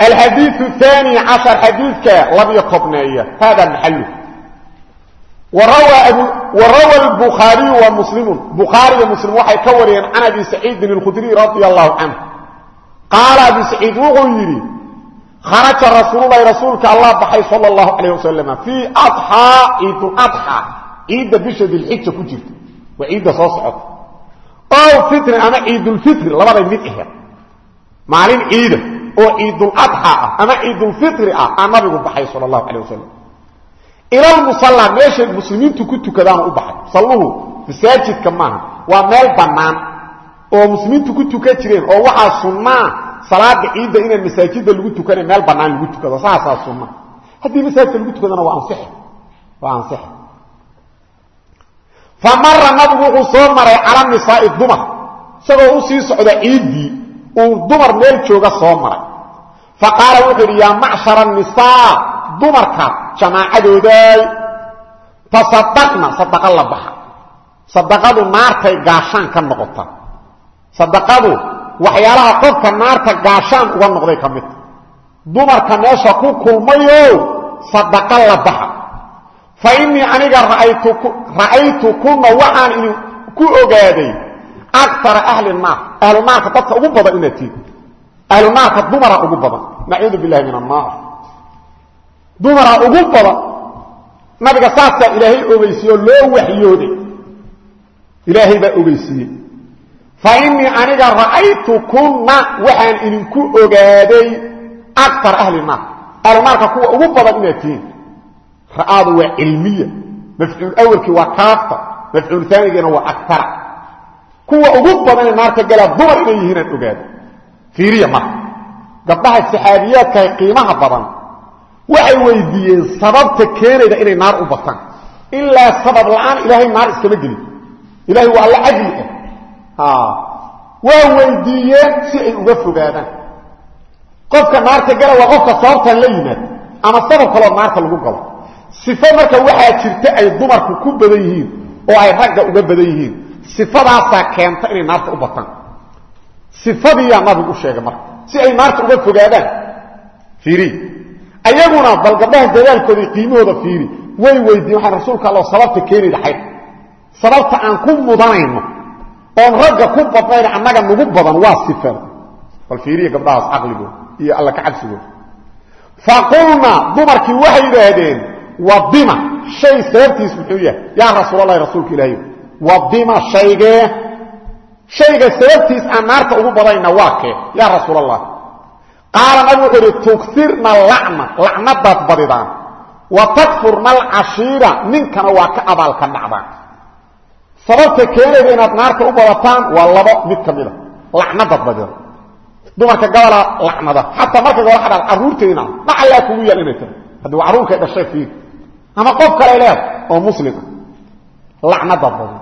alxadiiu aani cashar xadiidka labiyo tobneeya hada maxalu warawa bukhaariyu wa muslimu bukhaariyo muslim waxay ka wariyeen can abi saciidin اlkhudriy radi allahu canhu qaala abi saciid wuxuu yidhi kharaja rasuululahi rasuulka allah baxay sal اllahu alayh wasalam fii aضxaa ciidulaضxaa ciidda bisha dilxija ku jirta waa ciidda soo socota ow fitri ama ciidulfitri labaday mid aheed maalin ciida oo ciidulaضxa ah ama ciidulfitri ah aa nabigu baxay sal اllahu alayh wasalam ilalmusallaa meeshay muslimiintu ku tukadaanu u baxay. Salluhu masaajidka maaha waa meel bannaan oo muslimiintu ku tukan jireen oo waxaa sunnaa salaada ciidda inaan masaajidda lagu tukana meel bannaan lagu tukado. Saasaa sunna. Haddii masaajidka lagu tukadana waa ansix waa ansix fa mara nabigu wuxuu soo maray cala nisaa'i dumar isagoo u sii socda ciiddii uu dumar meel jooga soo maray. Fa qaala wuxuu yidhi yaa macshara nisaa dumarka jamaacadooday tasadaqna sadaqa la baxa. Sadaqadu naartay gaashaan ka noqota. Sadaqadu waxyaalaha qofka naarta gaashaan uga noqday ka midta dumarka meesha ku kulmayo sadaqa la baxa. Fa innii aniga ra'aytu kunna waxaan idin ku ogaaday akara ahli naar ahlunaarka dadka ugu badan inaad tiid ahlunaarka dumara ugu badan nacuudu billahi min annaar dumara ugu badan nabiga saasaa ilaahay ogeysiiye oo loo waxyooday ilaahay baa ogeysiiyey fa innii aniga ra'aytu kunna waxaan idinku ogaaday akar ahli naar ahlunaarka kuwa ugu badan inaad tihiin ra'aadu waa cilmiya mafcuul awalkii waa kuwa ugu badanee naarta galaa dumar inay yihiinaan ogaada fiiriya marka gabdhaha saxaabiyaadkahay qiimaha badan waxay weydiiyeen sababta keenayda inay naar u bataan. Ilaa sabab la'aan ilaahay naar iskama gelin ilahay waa alla cadli ah waa weydiiyeen si ay uga fogaadaan. Qofka naarta gala waa qofka sababtan la yimaad ama sabab kaloo naarta lagu galo. Sifo marka waxaa jirta ay dumarku ku badan yihiin oo ay ragga uga badan yihiin sifadaasaa keenta inay naarta u bataan. Sifadiiyaa nabigu u sheegay marka. Si ay naarta uga fogaadaan fiiri. Ayaguna bal gabdhaha dadaalkooda qiimahooda fiiri. Way weydiiyen waxaan rasuulka alla sababta keenayda xayd. Sababta aan ku mudanayno oon ragga ku badnayna annaga nagu badan waa sifada. Bal fiiriya gabdhahaas caqligooda iyo alla ka cabsigooda faqulna dumarkii waxay yidhaahdeen wadima shay sababtiis muxuu yahay yaa rasuulalahi rasuulka ilaahay wadima shaygee shayga? Sababtiis aan naarta ugu badayna waa kee yaa rasuul allah qaala nabi wuxuu idhi tugirna lacna lacnadaad badidaan. Wa takfurna alcashiira ninkana waa ka abaalka dhacdaan sababta keenayda inaad naarta u badataan waa labo mid ka mida lacnadaad badidaan dumarka gabalaa lacnada. Xataa marka gabal adha caruurteedina dhacallaa kugu yaal inay tahay haddii waa carruurkay dhashay fiir ama qof kale leed oo muslima lacnadaad badida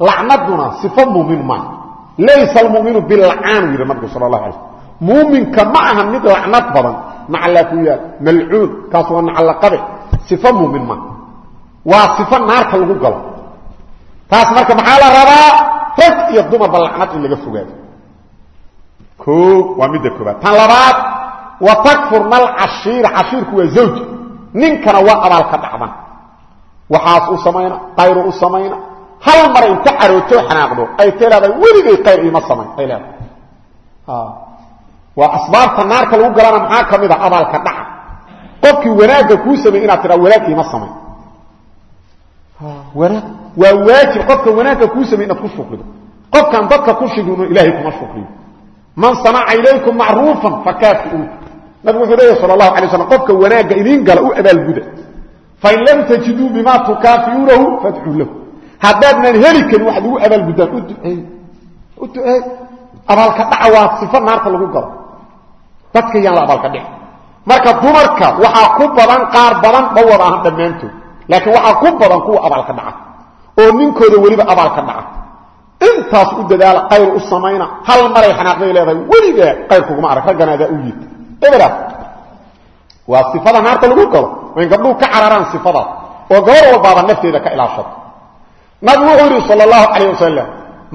lacnaduna sifo muumin maaha. Laysa almuminu bilcaanu yidhi nabigu sala allah alay muuminka ma aha mid lacnad badan. Nacallaa ku yaal malcuun kaas waa nacallaqabe sifo muumin maaha. Waa sifo naarta lagu galo. Taas marka maxaa la rabaa? Rag iyo dumarba lacnad in laga fogaado. O waa midda koobaad tan labaad wa takfurna alcashiira cashiirku waa hal mar inta carootoo xanaaqdo ay ta leedahay weligay kayr iima samayn ay waa asbaabta naarka lagu galana maxaa ka mid a abaalka dhaca. Qofkii wanaagga kuu sameey inaad tidhaa wanaag iima samayn wanaag. Waa waajib qofka wanaagga kuu samey inaad ku shukrido. Qofkaan dadka ku shigino ilahay kuma shukriyo. Man sanaca ilaykum macruufan fakaafiuu nabigu wuxuu leeyahy sal allahu alay slam qofka wanaagga idiin gala u abaalguda fain lam tajiduu bima tukaafiuunahu fadcuu lahu haddaadnaan heli karin waxaad ugu abaalguddaan u duceey u duceey abaalka dhaca waa sifo naarta lagu galo. Dadka yaan la abaalka dhici. Marka dumarka waxaa ku badan qaar badan ma wada ahan dhammaantood. Laakiin waxaa ku badan kuwa abaalka dhaca. Oo ninkooda weliba abaalka dhaca. Intaas u dadaala qayr u samayna. Hal maray xanaaqday leedahay weligaa qayr kuguma arag. Raggana adaa u yiita eberaas waa sifada naarta lagu galo. In gabdhuhu ka cararaan sifadaas oo gabar walbaaba nafteeda ka ilaashato nabigu wuxuu yidhi sal allahu calayh wasalam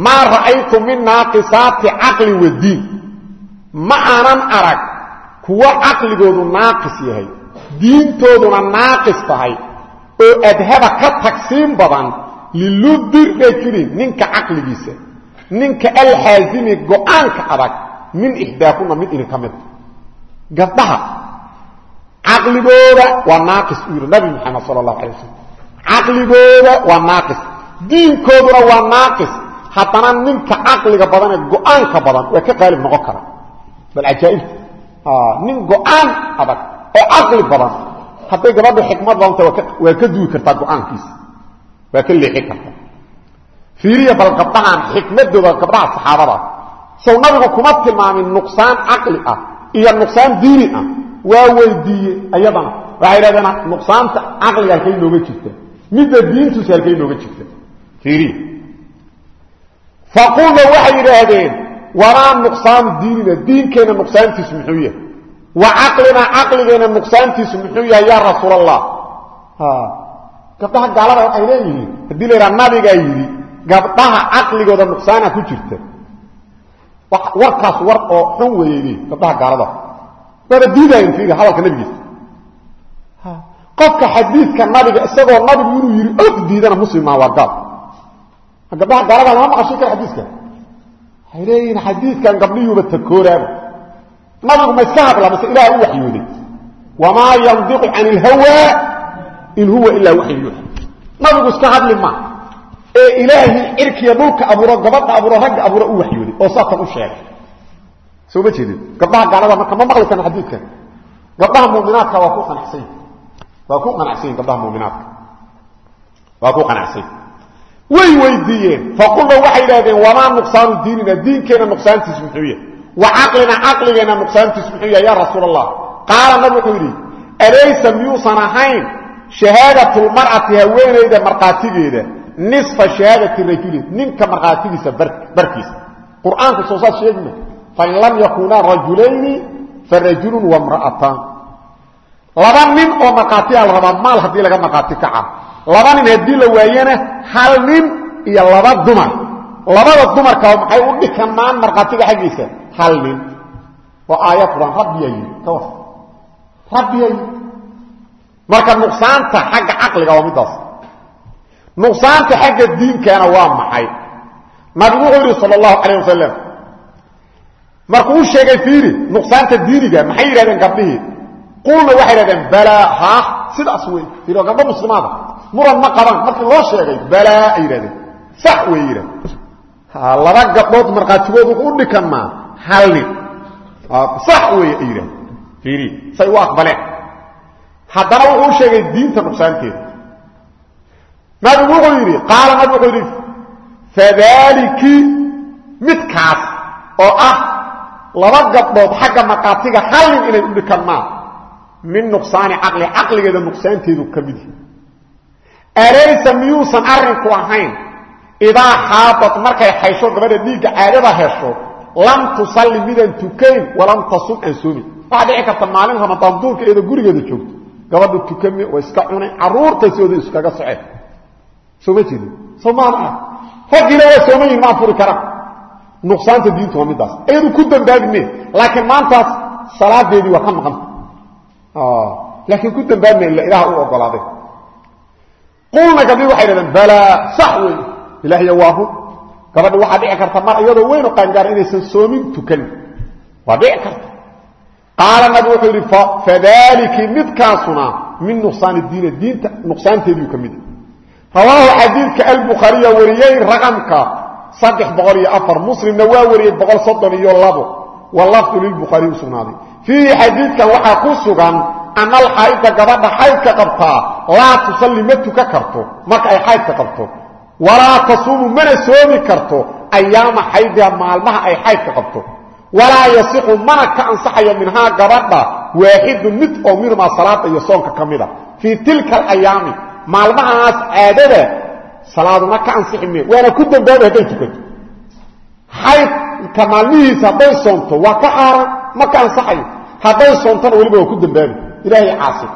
maa ra'aytu min naaqisaati caqli wa diin. Ma aanan arag kuwo caqligoodu naaqis yahay diintooduna naaqis tahay oo adhaba ka tagsiin badan lilubbi rajulin ninka caqligiisa ninka alxaasimi go'aanka adag min ixdaakuna mid idin ka mida gabdhaha caqligooda waa naaqis uu yidhi nabi maxamed sala allahu alay diinkooduna waa naaqis. Haddana ninka caqliga badan ee go'aanka badan waa ka qaalib noqon kara. Bal cajaaibta nin go'aan adag oo caqli badan hadday gabadhu xikmad badanta waa ka duwi kartaa go'aankiisa. Waa ka leexi kartaa. Fiiriya bal gabdhahaan xikmadooda gabdhaha saxaabada. Sow nabigu kuma tilmaamin nuqsaan caqli ah iyo nuqsaan diini ah. Waa weydiiye ayadana. Waxay idhahdeen nuqsaanta caqliga halkay nooga jirta. Midda diintuusa halkay nooga jirta faqulna waxay yidhaahdeen wamaa nuqsaanu diinina diinkeenna nuqsaantiisu muxuu yahay. Wa caqlinaa caqligeenna nuqsaantiisu muxuu yahay yaa rasuul allah gabdhaha gaalada waxay leeyihiin haddii la yidhaha nabigaa yidhi gabdhaha caqligooda nuqsaana ku jirta. Warkaas war oo xun weeyeyde gabdhaha gaalada. Waaba diidayen fiiri hadalka nabigiisa. Qofka xadiidka nabiga isagoo nabigu inuu yidhi og diidana muslimmaa waa gaal gabdhaha gaalada lama maqashin kara xadiiska. Waxay leeyihiin xadiidkan gabdhiyuuba takooraaba nabigu ma iska hadla mase ilaah u waxyooday. Wamaa yandiqu can ilhawaa in huwa ilaa waxyu yuuxa nabigu iska hadli ma. Ee ilaahay cirkiya dhulka abuuro gabadha abuuro ragga abuuro u waxyooday oo saatan u sheegay. Soo ma jeedin? Gabdhaha gaalada marka ma maqli karna xadiidkan. Gabdhaha muuminaadka waa ku qanacsan. Waa ku qanacsan gabdhaha muuminaadka waa ku qanacsan way weydiiyeen. Faqulna waxay idhahdeen wamaa nuqsaanu diinina? Diinkeenna nuqsaantiisu muxuu wa caqlina caqligeenna nuqsaantiisu muxuu yahay yaa qaala nabig wuxuu yidhi alaysa miyuusan ahayn shahaadatulmar'ati haweenayda markhaatigeeda? Nisfa shahaadati rajuli ninka markhaatigiisa barkiisa. Qur'aanku soo saas sheegma fain lam yakunaa rajulayni farajulun wamra'ataan laba nin oo markhaatiyaa la rabaa maal haddii laga markhaati kaca laba nin haddii la waayana hal nin iyo laba dumar. Labada dumarka maxay u dhikamaan markhaatiga xaggiisa. Hal nin. Oo aayad quran rabbiyaa yidhi ka war rabbiyaa yidhi. Marka nuqsaanta xagga caqliga waa middaas nuqsaanta xagga diinkana waa maxay? Nabigu wuxuu yidhi sal allahu calayh wasalam u sheegay fiiri nuqsaanta diiniga maxay yidhahdeen gabdhihii? Qulna waxay yidhahdeen balaa haa sidaas wey fiiri waa gabdho muran ma qaban. Markii loo sheegay balaa ay yidhahdeen sax wey yidhahdeen. Laba gabdhood markhaatigood wuxuu u dhikanmaa hal nin. Sax wey ay say u aqbaleen. Haddana wuxuu sheegay diinta nuqsaanteeda. Nabigu wuxuu yidhi qaala nabigu wuxuu yidhi fadaaliki midkaas oo ah laba gabdhood xagga markhaatiga hal nin inay u dhikanmaan min nuqsaani caqli caqligeeda nuqsaanteedu ka mid alaysa miyuusan arrinku ahayn? Idaa xaabad markay xaysho gabadha dhiigga caadada hesho lam tusalli midaan tukayn walam tasum aan soomin waxaa dhici karta maalin ramadaan duurka iyadoo gurigeeda joogto. Gabadhu tukami oo iska cunay caruurtaysooda iskaga soceen soo ma jeedin soo maana ah raggiina waa sooman yihiin maan furi karaan nuqsaanta diintu waa middaas iyadu ku dambaabime laakiin maantaas salaadeedii waa ka maqanta laakiin ku dambaabime ila ilaah u ogolaaday qulna gabdhii waxay dhahdeen balaa sax wey ilaahya waa run gabadha waxaa dhici karta mar iyadoo weynu qaangaara inaysan soomin tukanin. Waa dhici karta. Qaala nabi wuxuu yidhi fadaliki midkaasuna min nuqsaani diina diinta nuqsaanteediiu ka mida rawaahu xadiidka albukhaariya wariyey raqamka saddex boqol iyo afar muslimna waa wariyey boqol soddon iyo labo. Wa lafdu lilbukhaariy u sugnaaday. Gabadha xaydka qabtaa laa tusalli ma tuka karto. Marka ay xaydka qabto. Walaa tasuumu mana soomi karto. Ayaama xaydiha maalmaha ay xaydka qabto. Walaa yasixu mana ka ansaxayo minhaa gabadha. Waaxidun mid oo minhumaa salaada iyo soonka ka mida. Fii tilka alayaami maalmahaas caadada salaaduna ka ansixi me. Waana ku dambaabay hadday tukato xaydka maalmihiisa hadday soonto waa ka xaaran ma ka ansaxayo. Hadday soontona weliba waa ku dambaabi ilaahay caasi